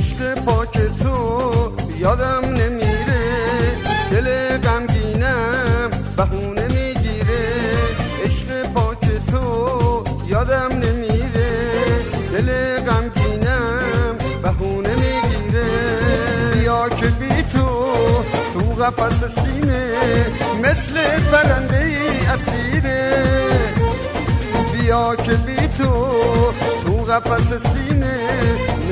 عشق پاک تو یادم نمیره. دل غمگینم بهونه می‌گیره. عشق پاک تو یادم نمیره. دل غمگینم بهونه می‌گیره. بیا که بی تو تو قفص سینه مثل پرنده اسیره. بیا که بی تو تو قفص سینه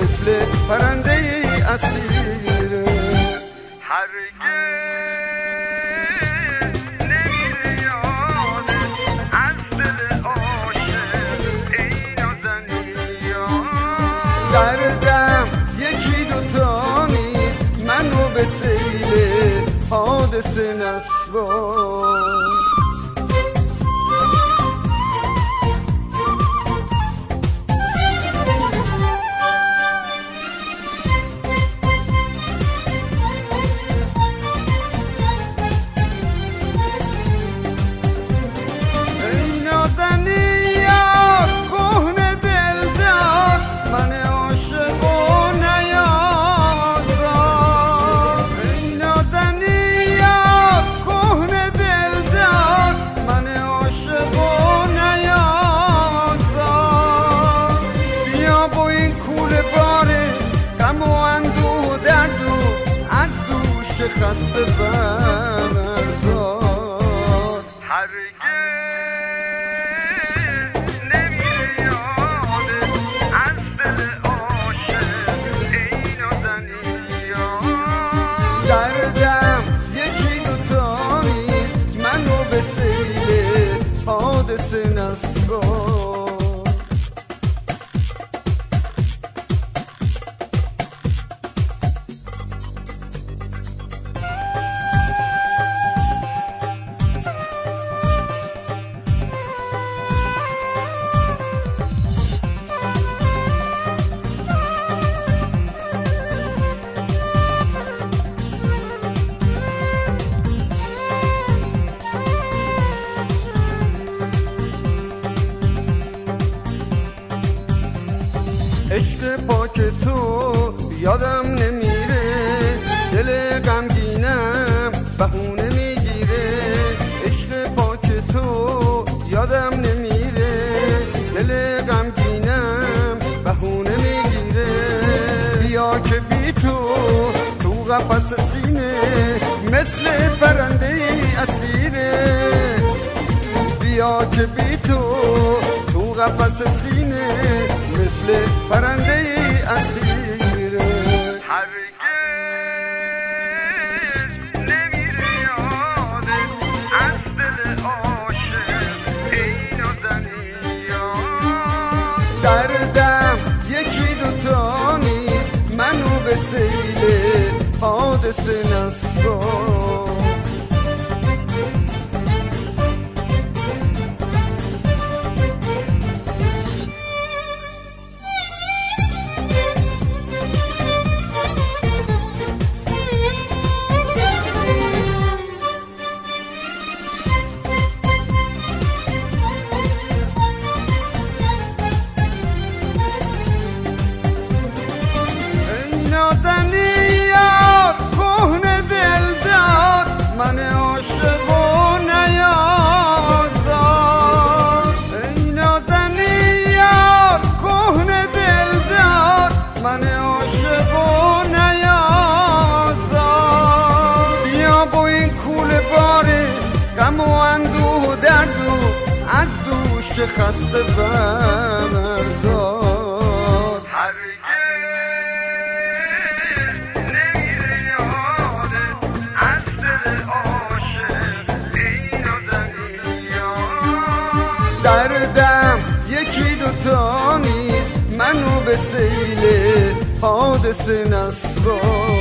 مثل پرنده ای اسیره هرگز دردم یکی دوتا نیست منو به سیل حادثه نسبان خسته بردار پاک تو یادم نمیره. دل غمگینم بهونه می‌گیره. عشق پاک تو یادم نمیره. دل غمگینم بهونه می‌گیره. بیا که بی تو تو قفص سینه مثل پرنده اسیره. بیا که بی تو تو قفص سینه مثل پرنده اسیره هرگز نمیره یادت از دل عاشق ای نازنین دردم یکی دوتا نیست منو به سیل حادثه خسته ای نازنین دردم یکی دوتا نیست منو به سیل حادثه نسبار